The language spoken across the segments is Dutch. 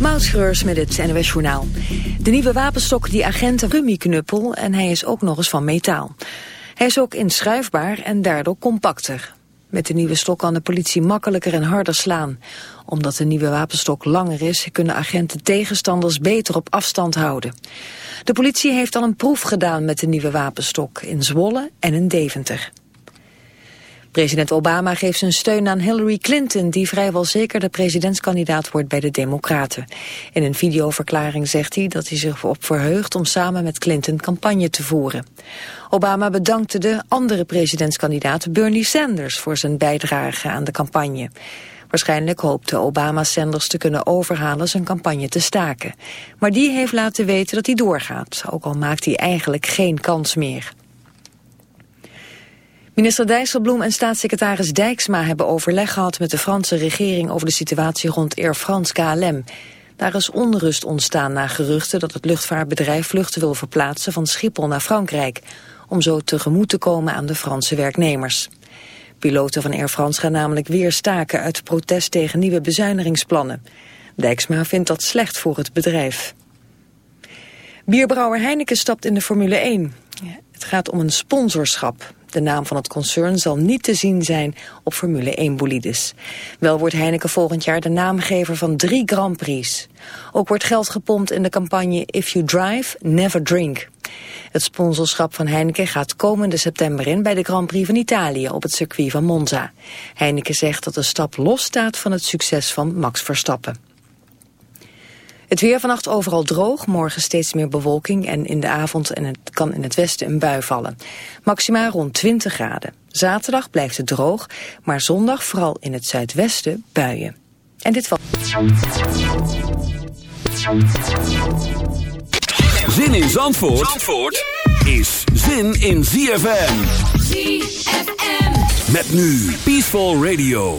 Moutschreurs met het NWS Journaal. De nieuwe wapenstok die agenten gummiknuppel en hij is ook nog eens van metaal. Hij is ook inschuifbaar en daardoor compacter. Met de nieuwe stok kan de politie makkelijker en harder slaan. Omdat de nieuwe wapenstok langer is, kunnen agenten tegenstanders beter op afstand houden. De politie heeft al een proef gedaan met de nieuwe wapenstok in Zwolle en in Deventer. President Obama geeft zijn steun aan Hillary Clinton... die vrijwel zeker de presidentskandidaat wordt bij de Democraten. In een videoverklaring zegt hij dat hij zich op verheugt... om samen met Clinton campagne te voeren. Obama bedankte de andere presidentskandidaat Bernie Sanders... voor zijn bijdrage aan de campagne. Waarschijnlijk hoopte Obama Sanders te kunnen overhalen zijn campagne te staken. Maar die heeft laten weten dat hij doorgaat, ook al maakt hij eigenlijk geen kans meer. Minister Dijsselbloem en staatssecretaris Dijksma hebben overleg gehad met de Franse regering over de situatie rond Air France KLM. Daar is onrust ontstaan na geruchten dat het luchtvaartbedrijf vluchten wil verplaatsen van Schiphol naar Frankrijk, om zo tegemoet te komen aan de Franse werknemers. Piloten van Air France gaan namelijk weer staken uit protest tegen nieuwe bezuinigingsplannen. Dijksma vindt dat slecht voor het bedrijf. Bierbrouwer Heineken stapt in de Formule 1. Het gaat om een sponsorschap. De naam van het concern zal niet te zien zijn op Formule 1 bolides. Wel wordt Heineken volgend jaar de naamgever van drie Grand Prix. Ook wordt geld gepompt in de campagne If You Drive, Never Drink. Het sponsorschap van Heineken gaat komende september in bij de Grand Prix van Italië op het circuit van Monza. Heineken zegt dat de stap losstaat van het succes van Max Verstappen. Het weer vannacht overal droog, morgen steeds meer bewolking en in de avond en het kan in het westen een bui vallen. Maxima rond 20 graden. Zaterdag blijft het droog, maar zondag vooral in het zuidwesten buien. En dit was... Zin in Zandvoort, Zandvoort is zin in ZFM. ZFM. Met nu Peaceful Radio.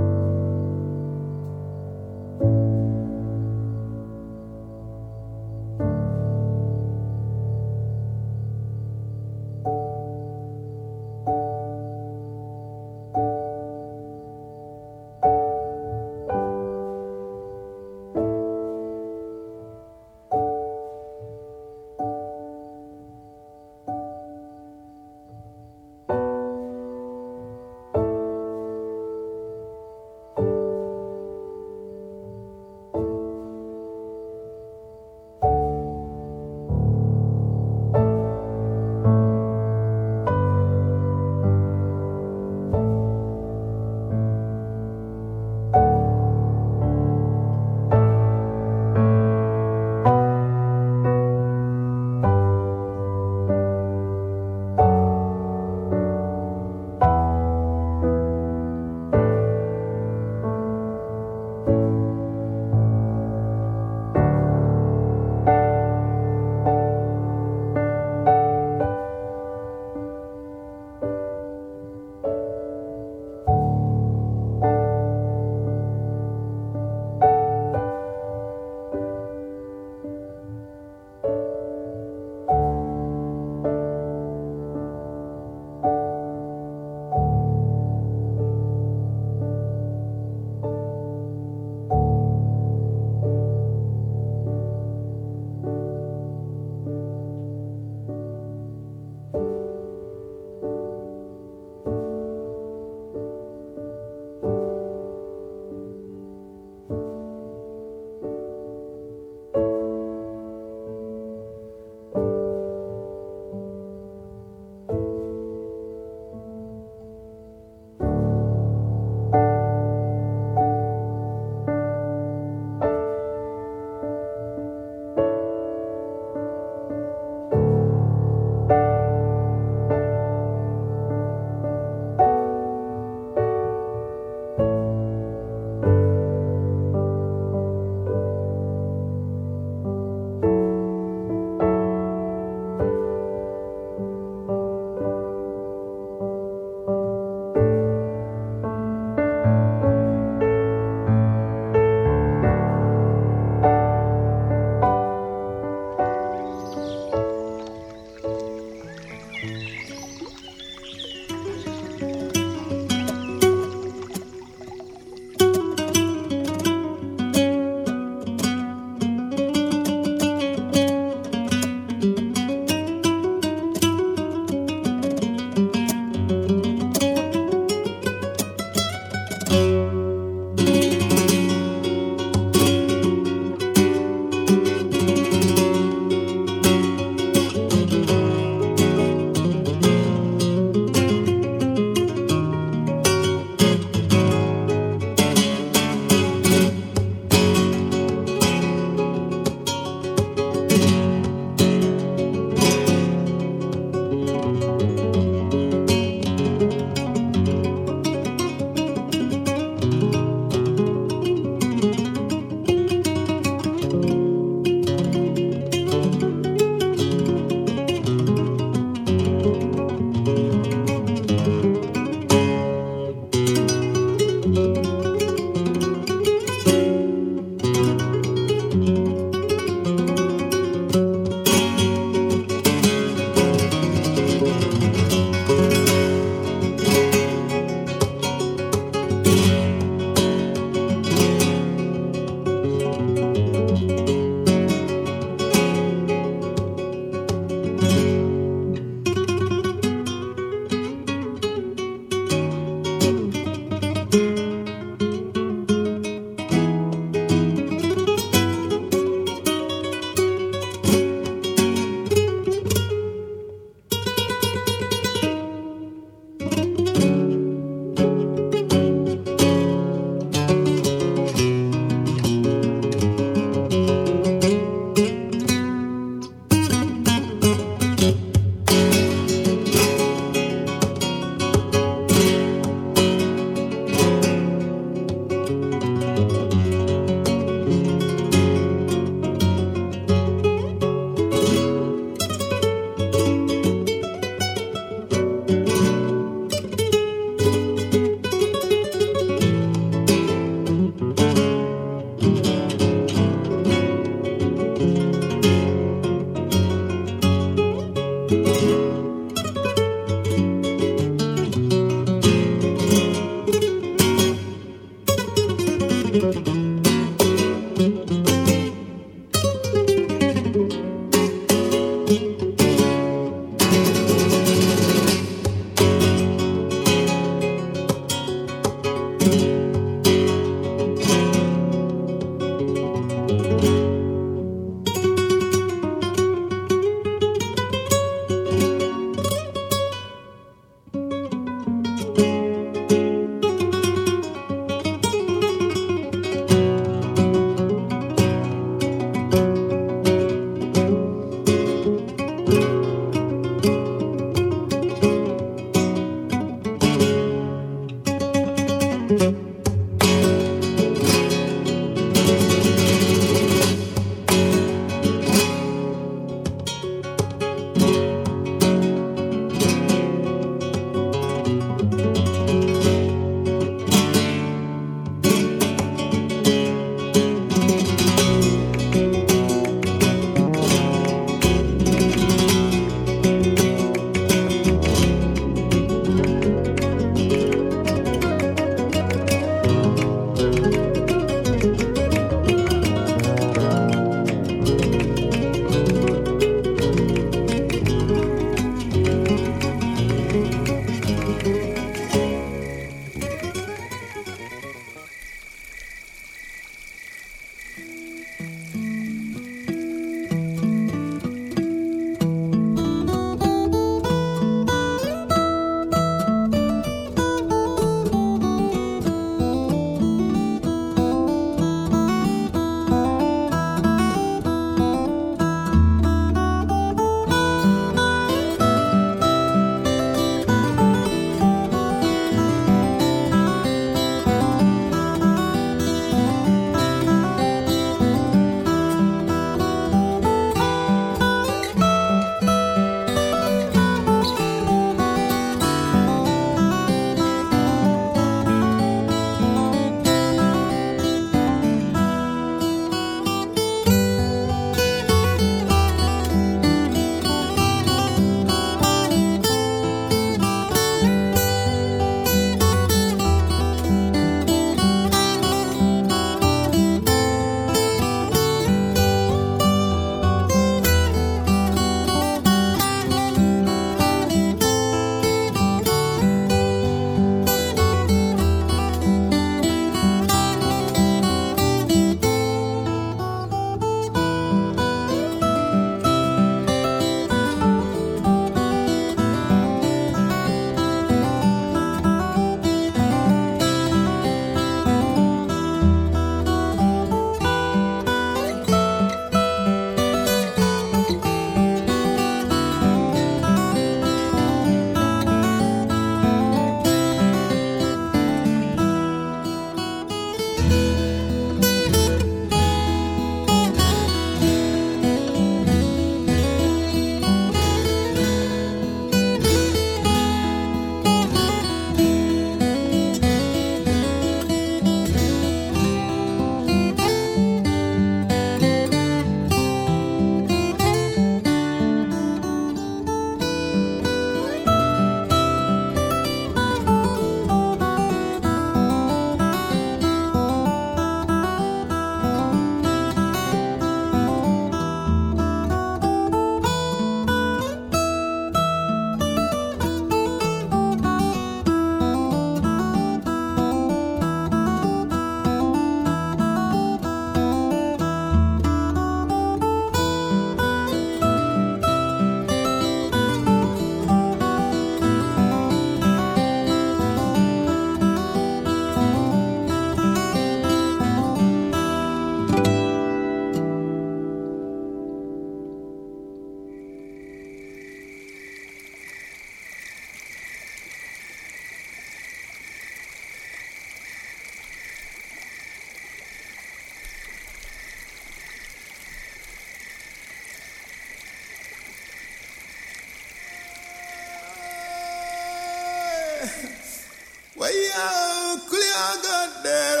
there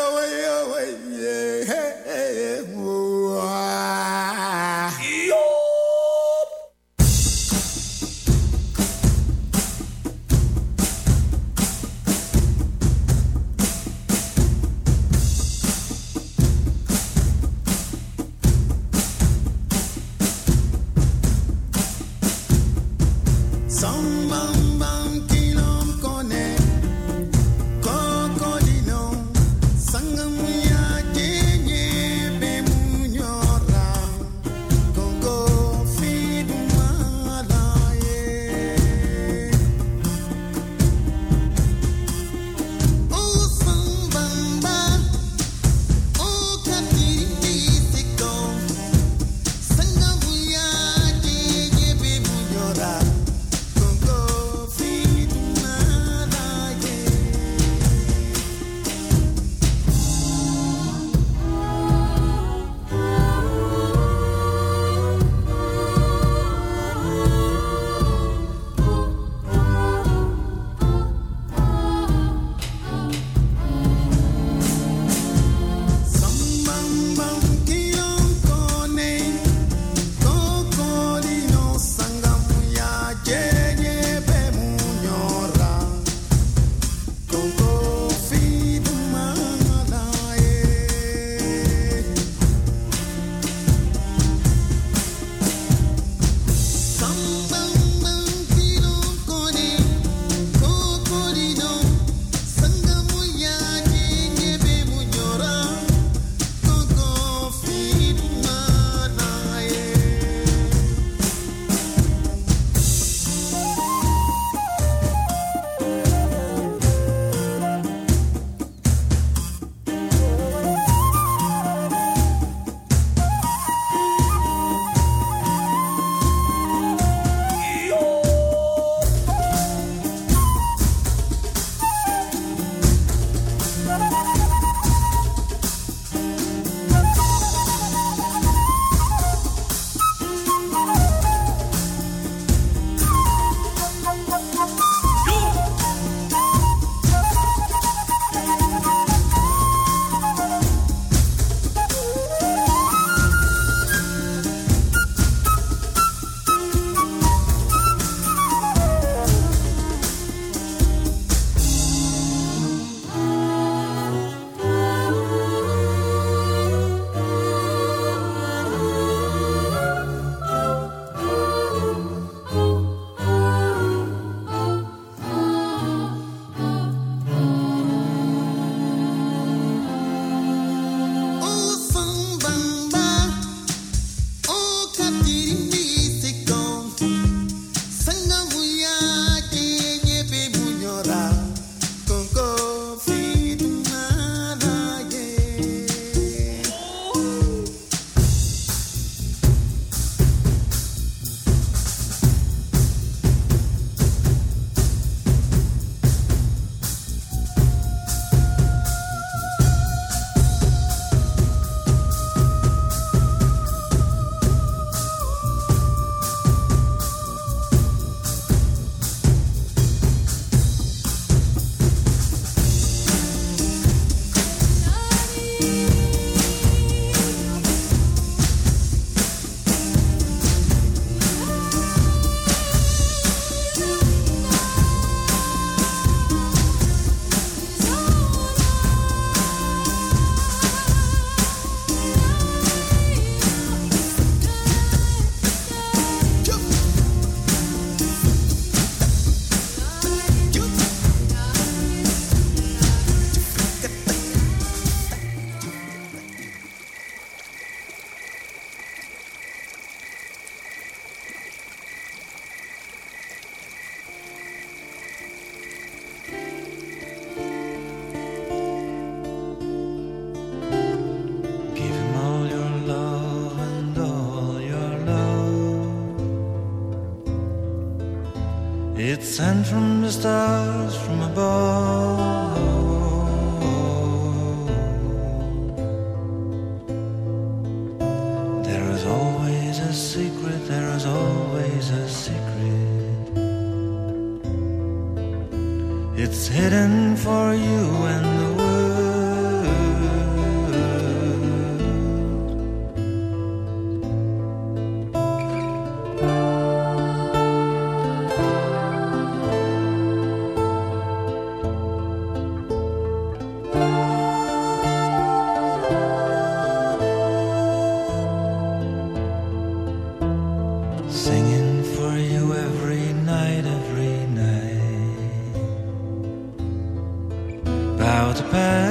out of.